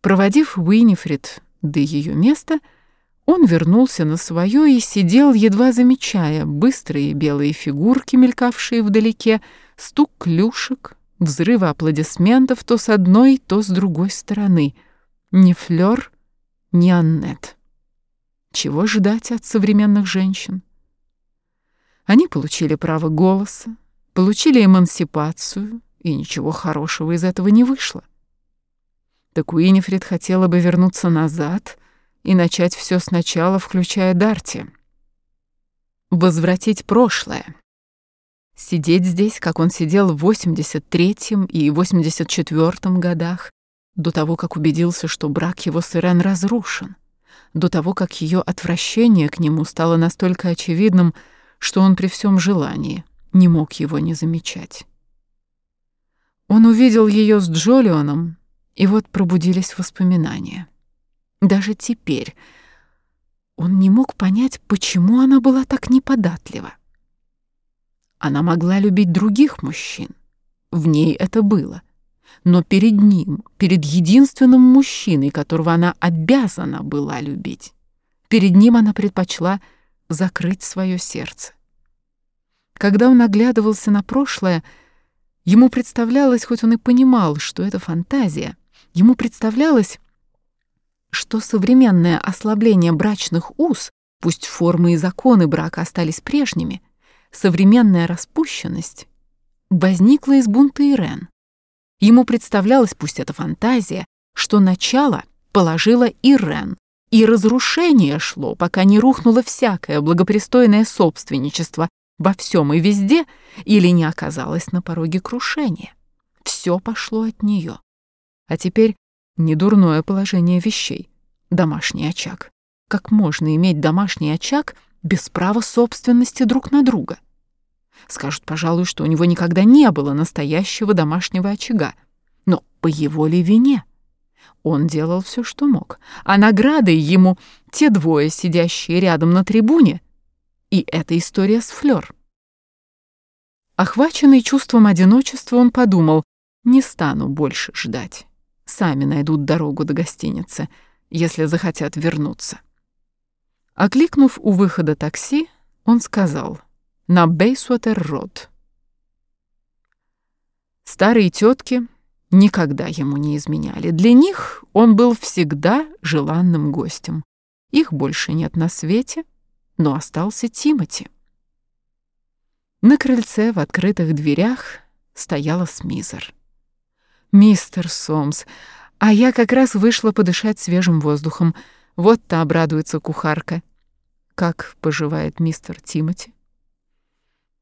Проводив Уинифрид до ее места, он вернулся на свое и сидел, едва замечая быстрые белые фигурки, мелькавшие вдалеке, стук клюшек, взрывы аплодисментов то с одной, то с другой стороны. Ни Флёр, ни Аннет. Чего ждать от современных женщин? Они получили право голоса, получили эмансипацию, и ничего хорошего из этого не вышло. Так Уинифред хотела бы вернуться назад и начать все сначала, включая Дарти. Возвратить прошлое. Сидеть здесь, как он сидел в 83-м и 84-м годах, до того, как убедился, что брак его с Ирен разрушен, до того, как ее отвращение к нему стало настолько очевидным, что он при всем желании не мог его не замечать. Он увидел ее с Джолионом, и вот пробудились воспоминания. Даже теперь он не мог понять, почему она была так неподатлива. Она могла любить других мужчин. В ней это было. Но перед ним, перед единственным мужчиной, которого она обязана была любить, перед ним она предпочла закрыть свое сердце. Когда он оглядывался на прошлое, ему представлялось, хоть он и понимал, что это фантазия, ему представлялось, что современное ослабление брачных уз, пусть формы и законы брака остались прежними, современная распущенность возникла из бунта Ирен. Ему представлялось, пусть это фантазия, что начало положила Ирен, и разрушение шло, пока не рухнуло всякое благопристойное собственничество во всем и везде или не оказалось на пороге крушения. Все пошло от нее. А теперь недурное положение вещей. Домашний очаг. Как можно иметь домашний очаг без права собственности друг на друга? Скажут, пожалуй, что у него никогда не было настоящего домашнего очага. Но по его ли вине? Он делал все, что мог. А наградой ему те двое, сидящие рядом на трибуне — и эта история с Флёр. Охваченный чувством одиночества, он подумал, не стану больше ждать. Сами найдут дорогу до гостиницы, если захотят вернуться. Окликнув у выхода такси, он сказал «На Бейсуатер-Род». Старые тетки никогда ему не изменяли. Для них он был всегда желанным гостем. Их больше нет на свете — но остался Тимати. На крыльце в открытых дверях стояла Смизер. «Мистер Сомс, а я как раз вышла подышать свежим воздухом. Вот-то обрадуется кухарка. Как поживает мистер Тимати?»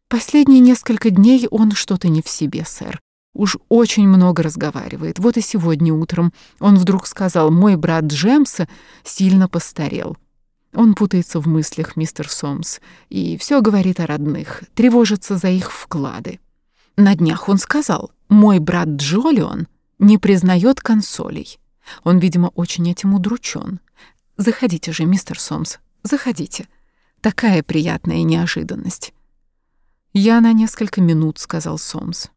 «Последние несколько дней он что-то не в себе, сэр. Уж очень много разговаривает. Вот и сегодня утром он вдруг сказал, мой брат Джемса сильно постарел». Он путается в мыслях, мистер Сомс, и все говорит о родных, тревожится за их вклады. На днях он сказал, мой брат Джолион не признает консолей. Он, видимо, очень этим удручен. Заходите же, мистер Сомс, заходите. Такая приятная неожиданность. Я на несколько минут, сказал Сомс.